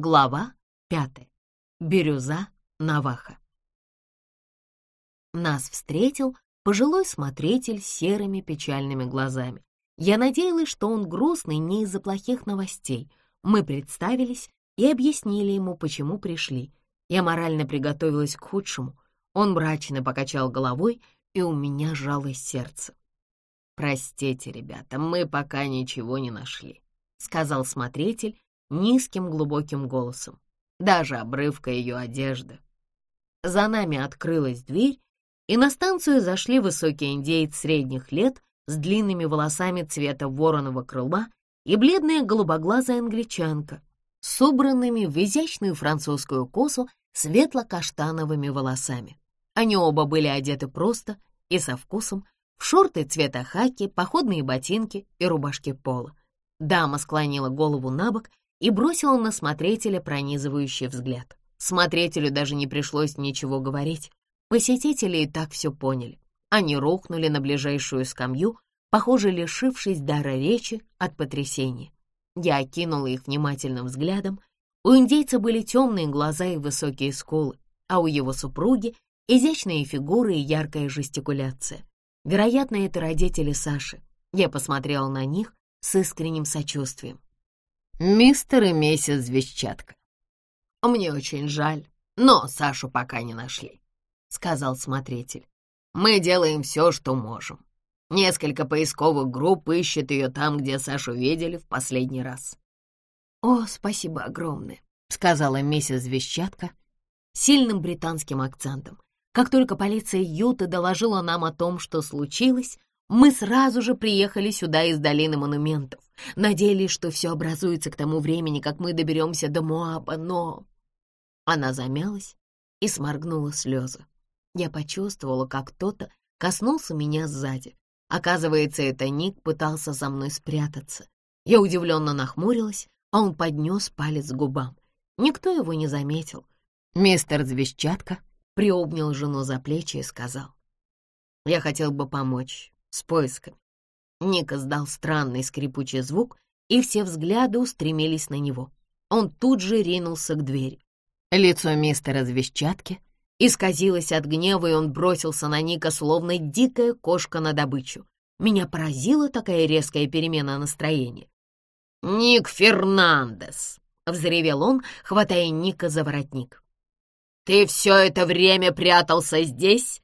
Глава пятая. Бирюза Наваха. Нас встретил пожилой смотритель серыми печальными глазами. Я надеялась, что он грустный не из-за плохих новостей. Мы представились и объяснили ему, почему пришли. Я морально приготовилась к худшему. Он мрачно покачал головой, и у меня жалось сердце. «Простите, ребята, мы пока ничего не нашли», — сказал смотритель низким глубоким голосом. Даже обрывка ее одежды. За нами открылась дверь, и на станцию зашли высокий индеец средних лет с длинными волосами цвета вороного крыла и бледная голубоглазая англичанка, собранными в изящную французскую косу светло-каштановыми волосами. Они оба были одеты просто и со вкусом, в шорты цвета хаки, походные ботинки и рубашки пола. Дама склонила голову на бок и бросила на смотрителя пронизывающий взгляд. Смотрителю даже не пришлось ничего говорить. Посетители и так все поняли. Они рухнули на ближайшую скамью, похоже, лишившись дара речи от потрясения. Я окинула их внимательным взглядом. У индейца были темные глаза и высокие скулы, а у его супруги — изящные фигуры и яркая жестикуляция. Вероятно, это родители Саши. Я посмотрела на них с искренним сочувствием. «Мистер и миссис Вещатка, мне очень жаль, но Сашу пока не нашли», — сказал смотритель. «Мы делаем все, что можем. Несколько поисковых групп ищет ее там, где Сашу видели в последний раз». «О, спасибо огромное», — сказала миссис Вещатка сильным британским акцентом. Как только полиция Юта доложила нам о том, что случилось, мы сразу же приехали сюда из долины монументов. Надеялись, что все образуется к тому времени, как мы доберемся до Моаба, но...» Она замялась и сморгнула слезы. Я почувствовала, как кто-то коснулся меня сзади. Оказывается, это Ник пытался за мной спрятаться. Я удивленно нахмурилась, а он поднес палец к губам. Никто его не заметил. Мистер Звещатка приобнял жену за плечи и сказал, «Я хотел бы помочь с поисками». Ник издал странный скрипучий звук, и все взгляды устремились на него. Он тут же ринулся к двери. Лицо мистера Звещатки исказилось от гнева, и он бросился на Ника, словно дикая кошка на добычу. Меня поразила такая резкая перемена настроения. «Ник Фернандес!» — взревел он, хватая Ника за воротник. «Ты все это время прятался здесь?»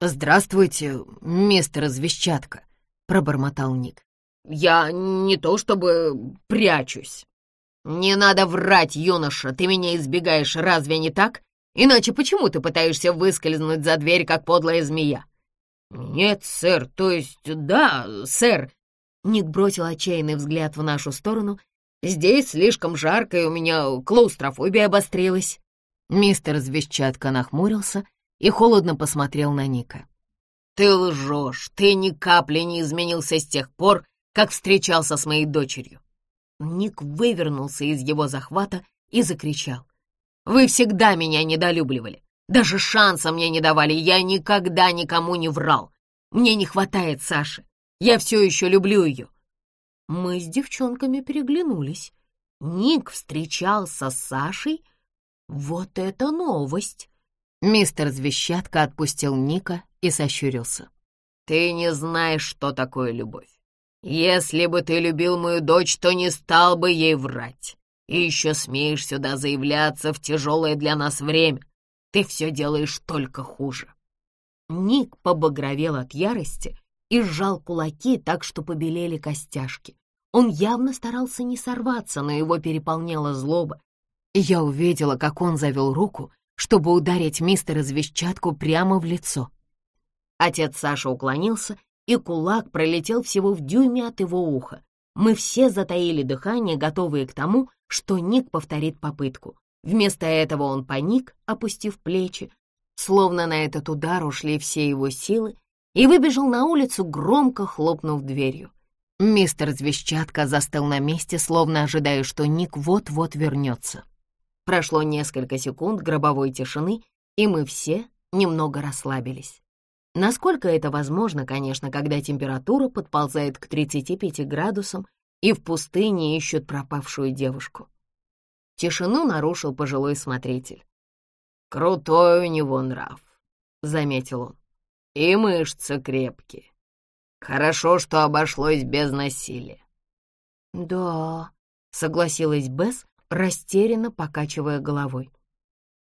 «Здравствуйте, мистер Звещатка», — пробормотал Ник. «Я не то чтобы прячусь». «Не надо врать, юноша, ты меня избегаешь, разве не так? Иначе почему ты пытаешься выскользнуть за дверь, как подлая змея?» «Нет, сэр, то есть да, сэр». Ник бросил отчаянный взгляд в нашу сторону. «Здесь слишком жарко, и у меня клаустрофобия обострилась». Мистер Звещатка нахмурился и холодно посмотрел на Ника. «Ты лжешь, ты ни капли не изменился с тех пор, как встречался с моей дочерью». Ник вывернулся из его захвата и закричал. «Вы всегда меня недолюбливали, даже шанса мне не давали, я никогда никому не врал. Мне не хватает Саши, я все еще люблю ее». Мы с девчонками переглянулись. Ник встречался с Сашей — вот это новость! Мистер Звещатка отпустил Ника и сощурился. Ты не знаешь, что такое любовь. Если бы ты любил мою дочь, то не стал бы ей врать. И еще смеешь сюда заявляться в тяжелое для нас время. Ты все делаешь только хуже. Ник побагровел от ярости и сжал кулаки так, что побелели костяшки. Он явно старался не сорваться, но его переполняла злоба, я увидела, как он завел руку, чтобы ударить мистера Звещатку прямо в лицо. Отец Саша уклонился, и кулак пролетел всего в дюйме от его уха. Мы все затаили дыхание, готовые к тому, что Ник повторит попытку. Вместо этого он паник, опустив плечи, словно на этот удар ушли все его силы, и выбежал на улицу, громко хлопнув дверью. Мистер Звещатка застыл на месте, словно ожидая, что Ник вот-вот вернется. Прошло несколько секунд гробовой тишины, и мы все немного расслабились. Насколько это возможно, конечно, когда температура подползает к 35 градусам и в пустыне ищут пропавшую девушку. Тишину нарушил пожилой смотритель. «Крутой у него нрав», — заметил он. «И мышцы крепкие. Хорошо, что обошлось без насилия». «Да», — согласилась Бесс, растерянно покачивая головой.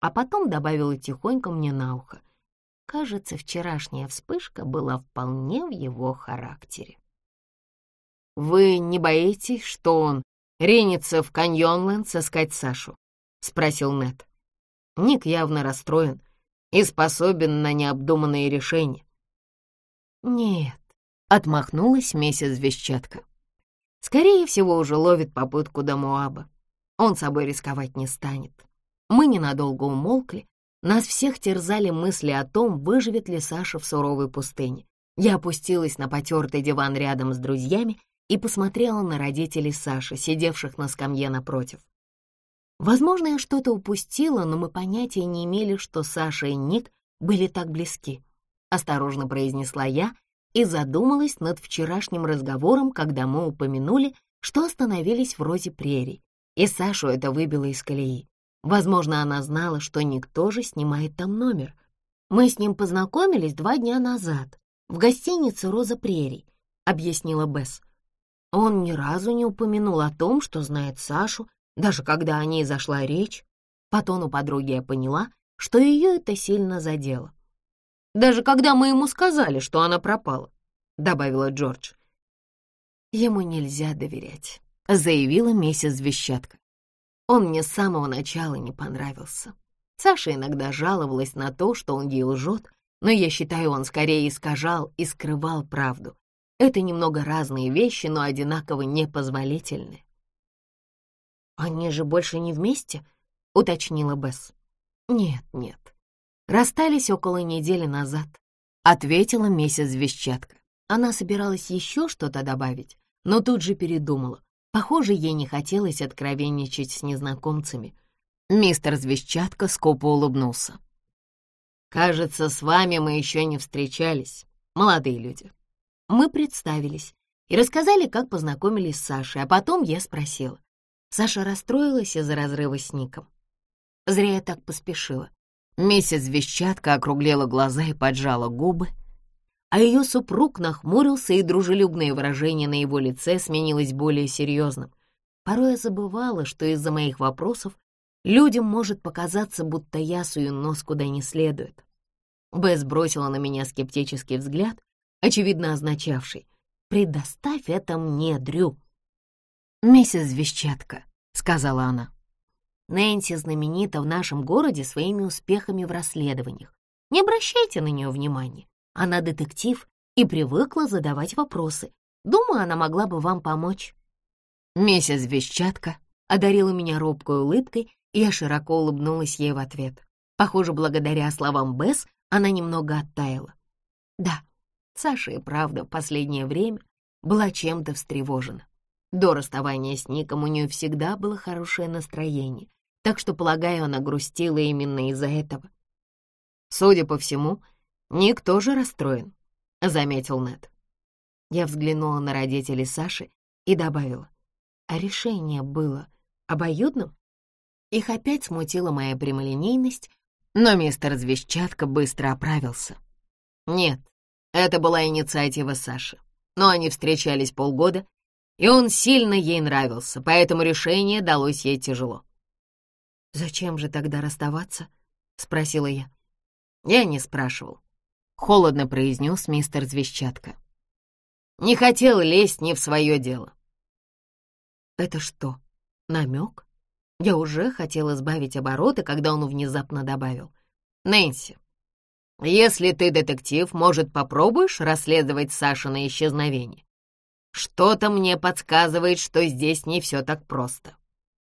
А потом добавила тихонько мне на ухо. Кажется, вчерашняя вспышка была вполне в его характере. «Вы не боитесь, что он ринется в Каньонленд сыскать Сашу?» — спросил Нед. Ник явно расстроен и способен на необдуманные решения. «Нет», — отмахнулась миссис Вещатка. «Скорее всего, уже ловит попытку до Муаба. Он собой рисковать не станет». Мы ненадолго умолкли. Нас всех терзали мысли о том, выживет ли Саша в суровой пустыне. Я опустилась на потертый диван рядом с друзьями и посмотрела на родителей Саши, сидевших на скамье напротив. Возможно, я что-то упустила, но мы понятия не имели, что Саша и Ник были так близки. Осторожно произнесла я и задумалась над вчерашним разговором, когда мы упомянули, что остановились в розе прерий, и Сашу это выбило из колеи. Возможно, она знала, что Ник тоже снимает там номер. Мы с ним познакомились два дня назад в гостинице «Роза прерий», — объяснила Бесс. Он ни разу не упомянул о том, что знает Сашу, даже когда о ней зашла речь. По тону подруги я поняла, что ее это сильно задело. «Даже когда мы ему сказали, что она пропала», — добавила Джордж. «Ему нельзя доверять», — заявила миссис Вещатка. «Он мне с самого начала не понравился. Саша иногда жаловалась на то, что он ей лжет, но я считаю, он скорее искажал и скрывал правду, это немного разные вещи, но одинаково непозволительны. «Они же больше не вместе?» — уточнила Бесс. «Нет, нет. Расстались около недели назад», — ответила миссис Вещатка. Она собиралась еще что-то добавить, но тут же передумала. Похоже, ей не хотелось откровенничать с незнакомцами. Мистер Звещатка скупо улыбнулся. «Кажется, с вами мы еще не встречались, молодые люди. Мы представились и рассказали, как познакомились с Сашей, а потом я спросила. Саша расстроилась из-за разрыва с Ником. Зря я так поспешила. Месяц вещатка округлила глаза и поджала губы, а ее супруг нахмурился, и дружелюбное выражение на его лице сменилось более серьезным. Порой я забывала, что из-за моих вопросов людям может показаться, будто я сую нос куда не следует. Бесс бросила на меня скептический взгляд, очевидно означавший «Предоставь это мне, Дрю». «Миссис Вещатка», — сказала она. «Нэнси знаменита в нашем городе своими успехами в расследованиях. Не обращайте на нее внимания. Она детектив и привыкла задавать вопросы. Думаю, она могла бы вам помочь». Миссис Вещатка одарила меня робкой улыбкой, и я широко улыбнулась ей в ответ. Похоже, благодаря словам Бесс она немного оттаяла. «Да, Саша и правда в последнее время была чем-то встревожена. До расставания с Ником у нее всегда было хорошее настроение, так что, полагаю, она грустила именно из-за этого. Судя по всему, Ник тоже расстроен, — заметил Нед. Я взглянула на родителей Саши и добавила, а решение было обоюдным? Их опять смутила моя прямолинейность, но мистер Звещатка быстро оправился. Нет, это была инициатива Саши. Но они встречались полгода, и он сильно ей нравился, поэтому решение далось ей тяжело. «Зачем же тогда расставаться?» — спросила я. Я не спрашивал. Холодно произнес мистер Звещатка. Не хотел лезть не в свое дело. Это что, намек? Я уже хотел избавить обороты, когда он внезапно добавил. «Нэнси, если ты детектив, может, попробуешь расследовать Сашино исчезновение? Что-то мне подсказывает, что здесь не все так просто.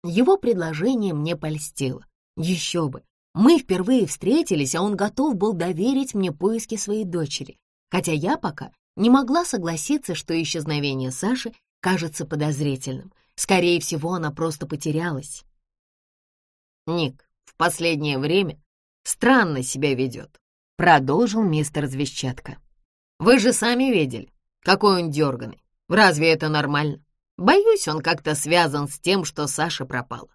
Его предложение мне польстило. Еще бы. Мы впервые встретились, а он готов был доверить мне поиски своей дочери, хотя я пока не могла согласиться, что исчезновение Саши кажется подозрительным. Скорее всего, она просто потерялась. Ник в последнее время странно себя ведет. — продолжил мистер Звещатка. «Вы же сами видели, какой он дерганый. Разве это нормально? Боюсь, он как-то связан с тем, что Саша пропала.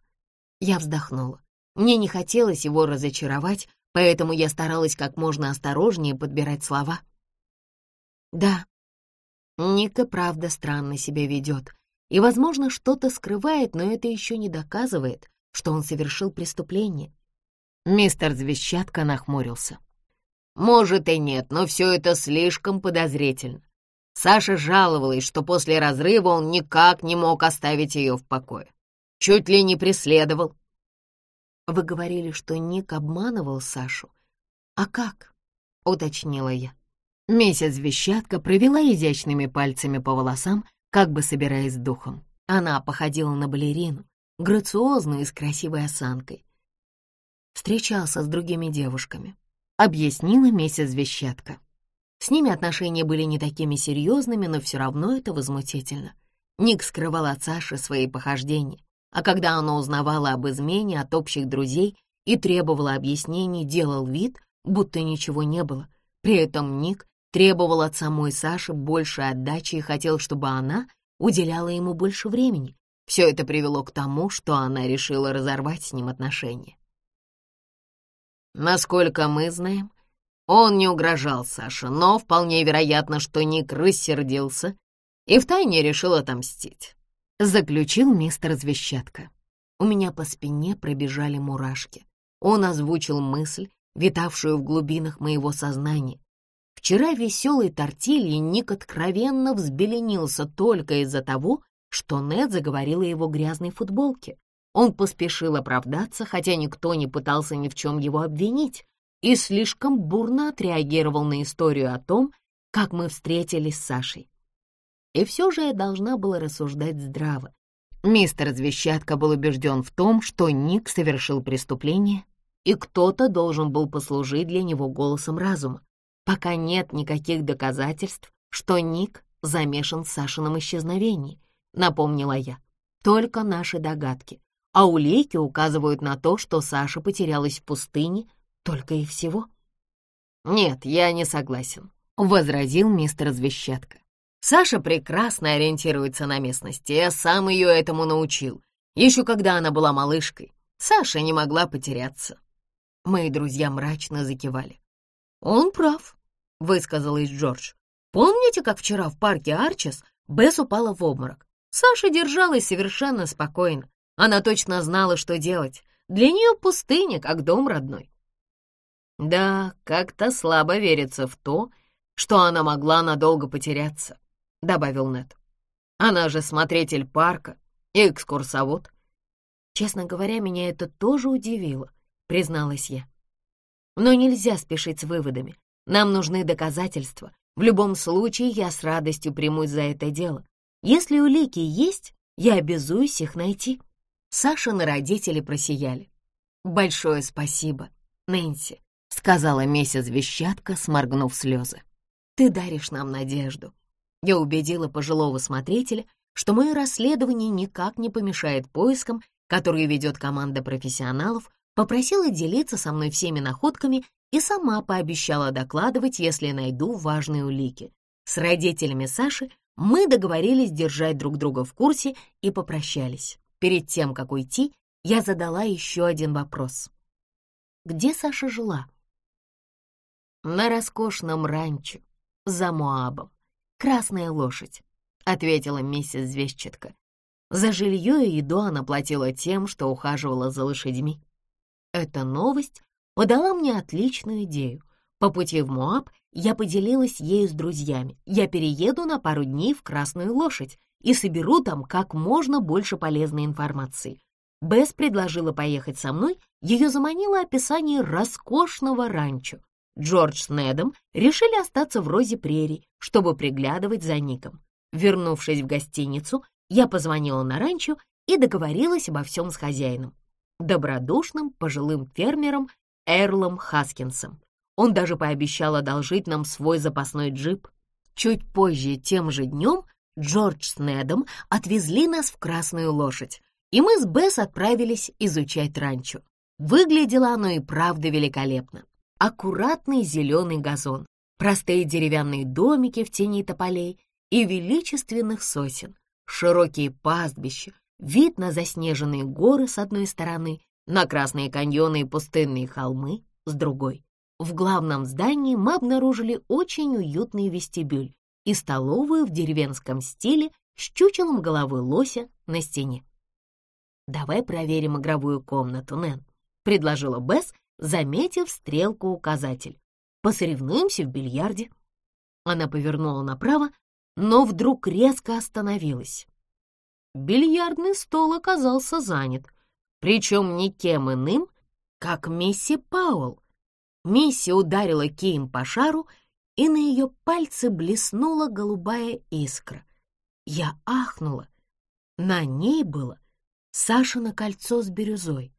Я вздохнула. Мне не хотелось его разочаровать, поэтому я старалась как можно осторожнее подбирать слова. Да, Ника правда странно себя ведет, и, возможно, что-то скрывает, но это еще не доказывает, что он совершил преступление. Мистер Звещатка нахмурился. «Может и нет, но все это слишком подозрительно. Саша жаловалась, что после разрыва он никак не мог оставить ее в покое. Чуть ли не преследовал. Вы говорили, что Ник обманывал Сашу. А как? Уточнила я. Месяц вещатка провела изящными пальцами по волосам, как бы собираясь духом. Она походила на балерину, грациозную и с красивой осанкой. Встречался с другими девушками. Объяснила месяц вещатка. С ними отношения были не такими серьезными, но все равно это возмутительно. Ник скрывал от Саши свои похождения, а когда она узнавала об измене от общих друзей и требовала объяснений, делал вид, будто ничего не было. При этом Ник требовал от самой Саши больше отдачи и хотел, чтобы она уделяла ему больше времени. Все это привело к тому, что она решила разорвать с ним отношения. Насколько мы знаем, он не угрожал Саше, но вполне вероятно, что Ник рассердился и втайне решил отомстить. Заключил мистер Звещатка. У меня по спине пробежали мурашки. Он озвучил мысль, витавшую в глубинах моего сознания. Вчера веселый тортильи Ник откровенно взбеленился только из-за того, что Нед заговорила его грязной футболке. Он поспешил оправдаться, хотя никто не пытался ни в чем его обвинить и слишком бурно отреагировал на историю о том, как мы встретились с Сашей. И все же я должна была рассуждать здраво. Мистер Звещатка был убежден в том, что Ник совершил преступление, и кто-то должен был послужить для него голосом разума, пока нет никаких доказательств, что Ник замешан в Сашином исчезновении, напомнила я. Только наши догадки, а улики указывают на то, что Саша потерялась в пустыне только и всего. «Нет, я не согласен», — возразил мистер Звещатка. «Саша прекрасно ориентируется на местности, я сам ее этому научил, еще когда она была малышкой. Саша не могла потеряться». Мои друзья мрачно закивали. «Он прав», — высказалась Джордж. «Помните, как вчера в парке Арчес Бесс упала в обморок? Саша держалась совершенно спокойно. Она точно знала, что делать. Для нее пустыня, как дом родной. Да, как-то слабо верится в то, что она могла надолго потеряться, — добавил Нед. Она же смотритель парка и экскурсовод. Честно говоря, меня это тоже удивило, призналась я. Но нельзя спешить с выводами. Нам нужны доказательства. В любом случае, я с радостью примусь за это дело. Если улики есть, я обязуюсь их найти. Сашины родители просияли. Большое спасибо, Нэнси. — сказала миссис Вещатка, сморгнув слезы. «Ты даришь нам надежду». Я убедила пожилого смотрителя, что мое расследование никак не помешает поискам, которые ведет команда профессионалов, попросила делиться со мной всеми находками и сама пообещала докладывать, если найду важные улики. С родителями Саши мы договорились держать друг друга в курсе и попрощались. Перед тем, как уйти, я задала еще один вопрос. Где Саша жила? на роскошном ранчо за Моабом. Красная лошадь, — ответила миссис Звездчатка. За жилье и еду она платила тем, что ухаживала за лошадьми. Эта новость подала мне отличную идею. По пути в Моаб я поделилась ею с друзьями. Я перееду на пару дней в Красную лошадь и соберу там как можно больше полезной информации. Бесс предложила поехать со мной, ее заманило описание роскошного ранчо. Джордж с Недом решили остаться в Розе Прерий, чтобы приглядывать за Ником. Вернувшись в гостиницу, я позвонила на ранчо и договорилась обо всем с хозяином, добродушным пожилым фермером Эрлом Хаскинсом. Он даже пообещал одолжить нам свой запасной джип. Чуть позже, тем же днем, Джордж с Недом отвезли нас в Красную Лошадь, и мы с Бесс отправились изучать ранчо. Выглядело оно и правда великолепно аккуратный зеленый газон, простые деревянные домики в тени тополей и величественных сосен, широкие пастбища, вид на заснеженные горы с одной стороны, на красные каньоны и пустынные холмы с другой. В главном здании мы обнаружили очень уютный вестибюль и столовую в деревенском стиле с чучелом головы лося на стене. «Давай проверим игровую комнату, Нэн», — предложила Бесс, заметив стрелку-указатель. «Посоревнуемся в бильярде». Она повернула направо, но вдруг резко остановилась. Бильярдный стол оказался занят, причем никем иным, как Мисси Пауэлл. Мисси ударила кием по шару, и на ее пальце блеснула голубая искра. Я ахнула. На ней было Сашино кольцо с бирюзой.